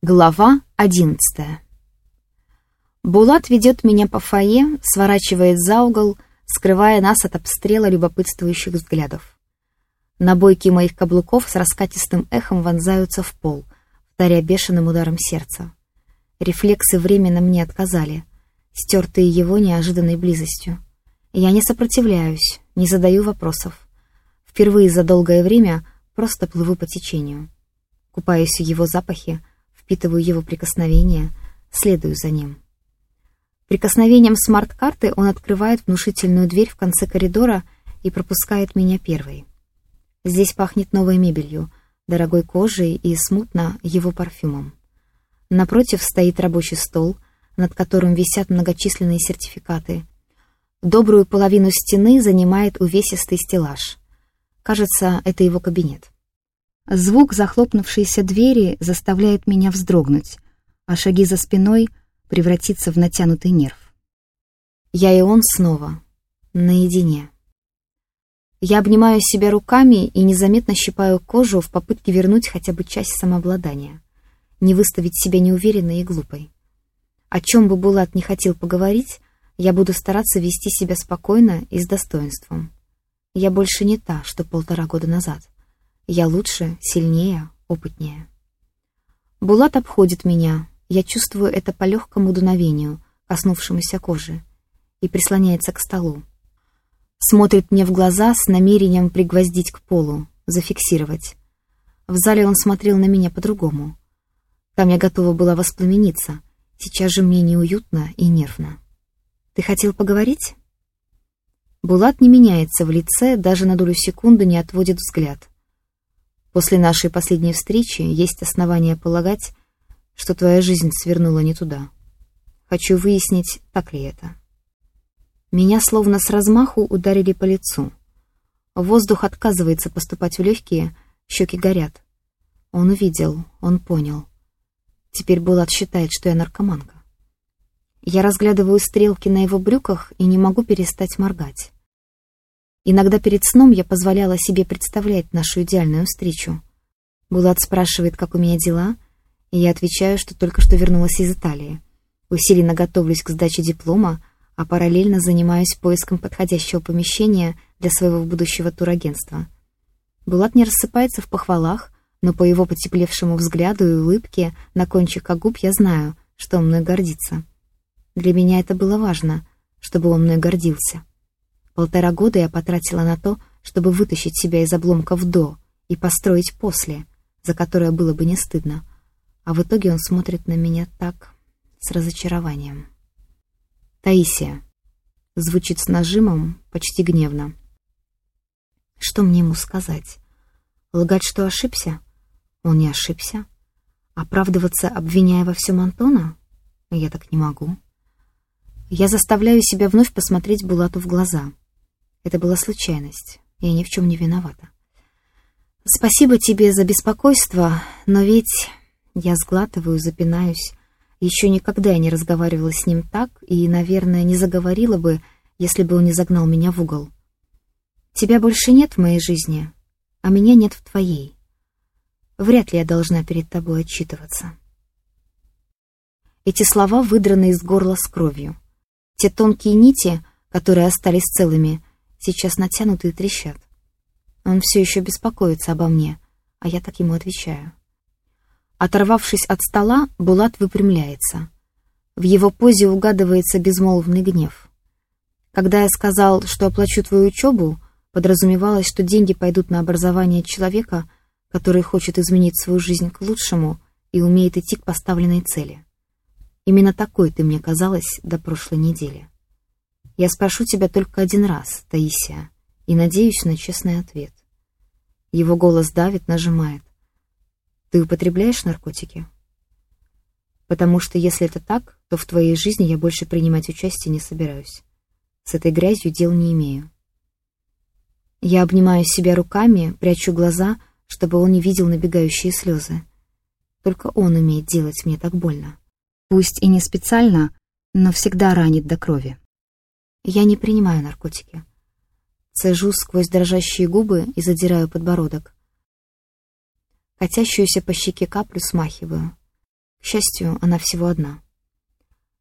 Глава одиннадцатая. Булат ведет меня по фойе, сворачивает за угол, скрывая нас от обстрела любопытствующих взглядов. Набойки моих каблуков с раскатистым эхом вонзаются в пол, вдаря бешеным ударом сердца. Рефлексы временно мне отказали, стертые его неожиданной близостью. Я не сопротивляюсь, не задаю вопросов. Впервые за долгое время просто плыву по течению. Купаюсь в его запахе, впитываю его прикосновения, следую за ним. Прикосновением смарт-карты он открывает внушительную дверь в конце коридора и пропускает меня первой. Здесь пахнет новой мебелью, дорогой кожей и смутно его парфюмом. Напротив стоит рабочий стол, над которым висят многочисленные сертификаты. Добрую половину стены занимает увесистый стеллаж. Кажется, это его кабинет. Звук захлопнувшейся двери заставляет меня вздрогнуть, а шаги за спиной превратиться в натянутый нерв. Я и он снова, наедине. Я обнимаю себя руками и незаметно щипаю кожу в попытке вернуть хотя бы часть самообладания, не выставить себя неуверенной и глупой. О чем бы Булат не хотел поговорить, я буду стараться вести себя спокойно и с достоинством. Я больше не та, что полтора года назад. Я лучше, сильнее, опытнее. Булат обходит меня. Я чувствую это по легкому дуновению, коснувшемуся кожи, и прислоняется к столу. Смотрит мне в глаза с намерением пригвоздить к полу, зафиксировать. В зале он смотрел на меня по-другому. Там я готова была воспламениться. Сейчас же мне неуютно и нервно. «Ты хотел поговорить?» Булат не меняется в лице, даже на долю секунды не отводит взгляд. После нашей последней встречи есть основания полагать, что твоя жизнь свернула не туда. Хочу выяснить, так ли это. Меня словно с размаху ударили по лицу. Воздух отказывается поступать в легкие, щеки горят. Он увидел, он понял. Теперь Булат считает, что я наркоманка. Я разглядываю стрелки на его брюках и не могу перестать моргать. Иногда перед сном я позволяла себе представлять нашу идеальную встречу. Булат спрашивает, как у меня дела, и я отвечаю, что только что вернулась из Италии. Усиленно готовлюсь к сдаче диплома, а параллельно занимаюсь поиском подходящего помещения для своего будущего турагентства. Булат не рассыпается в похвалах, но по его потеплевшему взгляду и улыбке на кончиках губ я знаю, что он мной гордится. Для меня это было важно, чтобы он мной гордился. Полтора года я потратила на то, чтобы вытащить себя из обломков до и построить после, за которое было бы не стыдно. А в итоге он смотрит на меня так, с разочарованием. «Таисия», — звучит с нажимом, почти гневно. Что мне ему сказать? Лгать, что ошибся? Он не ошибся. Оправдываться, обвиняя во всем Антона? Я так не могу. Я заставляю себя вновь посмотреть Булату в глаза — это была случайность. Я ни в чем не виновата. Спасибо тебе за беспокойство, но ведь я сглатываю, запинаюсь. Еще никогда я не разговаривала с ним так и, наверное, не заговорила бы, если бы он не загнал меня в угол. Тебя больше нет в моей жизни, а меня нет в твоей. Вряд ли я должна перед тобой отчитываться. Эти слова выдраны из горла с кровью. Те тонкие нити, которые остались целыми, сейчас натянуты и трещат. Он все еще беспокоится обо мне, а я так ему отвечаю. Оторвавшись от стола, Булат выпрямляется. В его позе угадывается безмолвный гнев. Когда я сказал, что оплачу твою учебу, подразумевалось, что деньги пойдут на образование человека, который хочет изменить свою жизнь к лучшему и умеет идти к поставленной цели. Именно такой ты мне казалась до прошлой недели. Я спрошу тебя только один раз, Таисия, и надеюсь на честный ответ. Его голос давит, нажимает. Ты употребляешь наркотики? Потому что если это так, то в твоей жизни я больше принимать участие не собираюсь. С этой грязью дел не имею. Я обнимаю себя руками, прячу глаза, чтобы он не видел набегающие слезы. Только он умеет делать мне так больно. Пусть и не специально, но всегда ранит до крови. Я не принимаю наркотики. Цежу сквозь дрожащие губы и задираю подбородок. Катящуюся по щеке каплю смахиваю. счастью, она всего одна.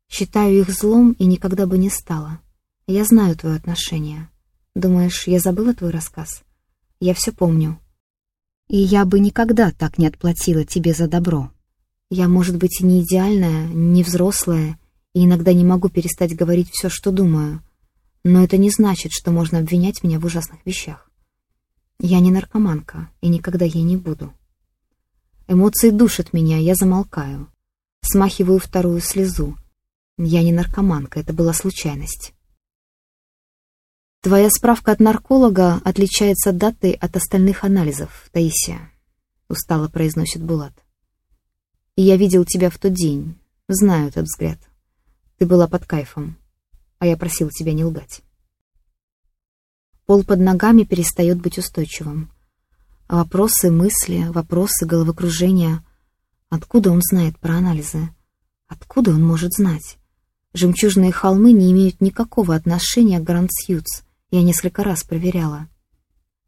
Считаю их злом и никогда бы не стала. Я знаю твое отношение. Думаешь, я забыла твой рассказ? Я все помню. И я бы никогда так не отплатила тебе за добро. Я, может быть, и не идеальная, не взрослая, и иногда не могу перестать говорить все, что думаю. Но это не значит, что можно обвинять меня в ужасных вещах. Я не наркоманка, и никогда ей не буду. Эмоции душат меня, я замолкаю. Смахиваю вторую слезу. Я не наркоманка, это была случайность. Твоя справка от нарколога отличается датой от остальных анализов, Таисия, устало произносит Булат. И я видел тебя в тот день, знаю этот взгляд. Ты была под кайфом, а я просил тебя не лгать. Пол под ногами перестает быть устойчивым. Вопросы, мысли, вопросы, головокружения. Откуда он знает про анализы? Откуда он может знать? Жемчужные холмы не имеют никакого отношения к Гранд Сьюз. Я несколько раз проверяла.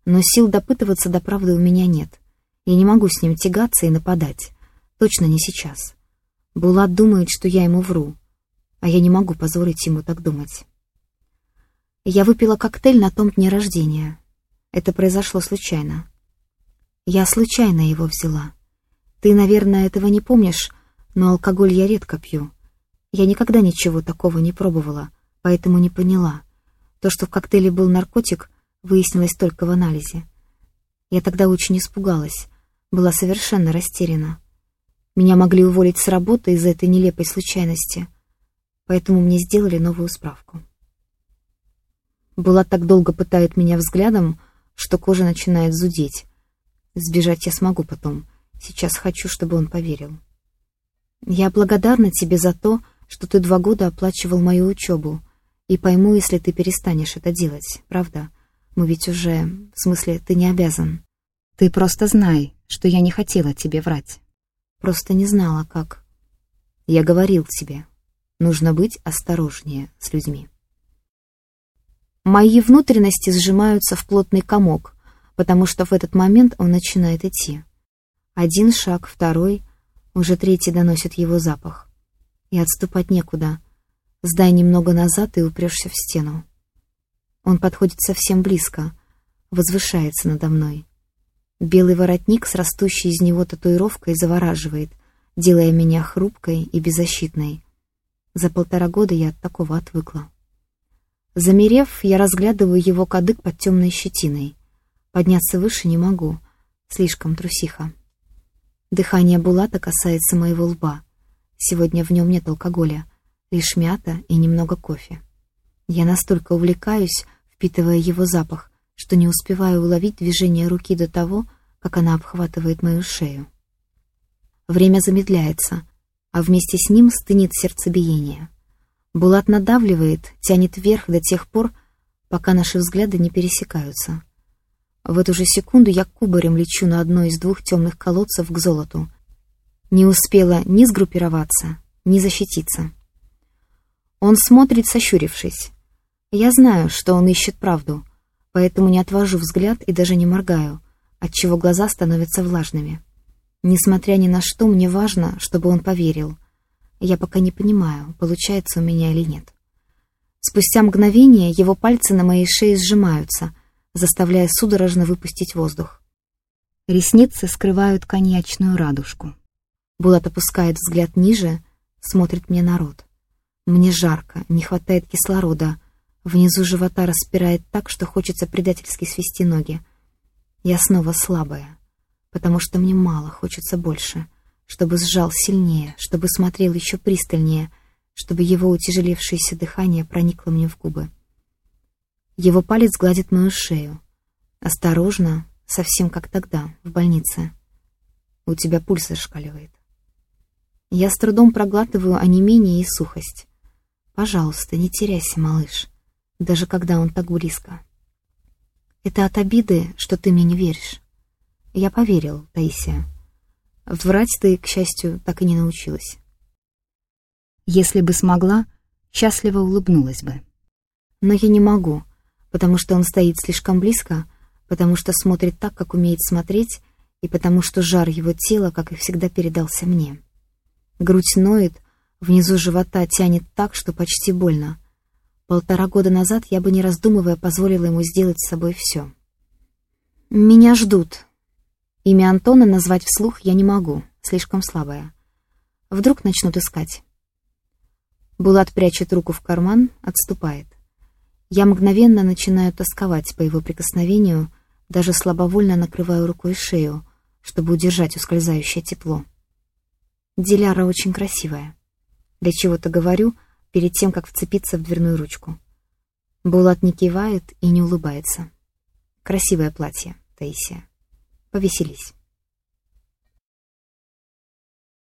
Но сил допытываться до правды у меня нет. Я не могу с ним тягаться и нападать. Точно не сейчас. Булат думает, что я ему вру. А я не могу позволить ему так думать. Я выпила коктейль на том дне рождения. Это произошло случайно. Я случайно его взяла. Ты, наверное, этого не помнишь, но алкоголь я редко пью. Я никогда ничего такого не пробовала, поэтому не поняла. То, что в коктейле был наркотик, выяснилось только в анализе. Я тогда очень испугалась, была совершенно растеряна. Меня могли уволить с работы из-за этой нелепой случайности, поэтому мне сделали новую справку. Была так долго пытает меня взглядом, что кожа начинает зудеть. Сбежать я смогу потом. Сейчас хочу, чтобы он поверил. Я благодарна тебе за то, что ты два года оплачивал мою учебу, и пойму, если ты перестанешь это делать, правда? Мы ведь уже... В смысле, ты не обязан. Ты просто знай, что я не хотела тебе врать. Просто не знала, как... Я говорил тебе, нужно быть осторожнее с людьми. Мои внутренности сжимаются в плотный комок, потому что в этот момент он начинает идти. Один шаг, второй, уже третий доносит его запах. И отступать некуда. Сдай немного назад и упрешься в стену. Он подходит совсем близко, возвышается надо мной. Белый воротник с растущей из него татуировкой завораживает, делая меня хрупкой и беззащитной. За полтора года я от такого отвыкла. Замерев, я разглядываю его кадык под темной щетиной. Подняться выше не могу, слишком трусиха. Дыхание Булата касается моего лба. Сегодня в нем нет алкоголя, лишь мята и немного кофе. Я настолько увлекаюсь, впитывая его запах, что не успеваю уловить движение руки до того, как она обхватывает мою шею. Время замедляется, а вместе с ним стынет сердцебиение. Булат надавливает, тянет вверх до тех пор, пока наши взгляды не пересекаются. В эту же секунду я кубарем лечу на одной из двух темных колодцев к золоту. Не успела ни сгруппироваться, ни защититься. Он смотрит, сощурившись. Я знаю, что он ищет правду, поэтому не отвожу взгляд и даже не моргаю, отчего глаза становятся влажными. Несмотря ни на что, мне важно, чтобы он поверил. Я пока не понимаю, получается у меня или нет. Спустя мгновение его пальцы на моей шее сжимаются, заставляя судорожно выпустить воздух. Ресницы скрывают коньячную радужку. Булат опускает взгляд ниже, смотрит мне на рот. Мне жарко, не хватает кислорода. Внизу живота распирает так, что хочется предательски свести ноги. Я снова слабая, потому что мне мало, хочется больше. Чтобы сжал сильнее, чтобы смотрел еще пристальнее, чтобы его утяжелившееся дыхание проникло мне в губы. Его палец гладит мою шею. Осторожно, совсем как тогда, в больнице. У тебя пульс зашкаливает. Я с трудом проглатываю онемение и сухость. Пожалуйста, не теряйся, малыш, даже когда он так близко. Это от обиды, что ты мне не веришь. Я поверил, Таисия. Врать ты, к счастью, так и не научилась. Если бы смогла, счастливо улыбнулась бы. Но я не могу, потому что он стоит слишком близко, потому что смотрит так, как умеет смотреть, и потому что жар его тела, как и всегда, передался мне. Грудь ноет, внизу живота тянет так, что почти больно. Полтора года назад я бы, не раздумывая, позволила ему сделать с собой все. «Меня ждут». Имя Антона назвать вслух я не могу, слишком слабое. Вдруг начнут искать. Булат прячет руку в карман, отступает. Я мгновенно начинаю тосковать по его прикосновению, даже слабовольно накрываю рукой шею, чтобы удержать ускользающее тепло. Диляра очень красивая. Для чего-то говорю перед тем, как вцепиться в дверную ручку. Булат не кивает и не улыбается. Красивое платье, Таисия. Повеселись.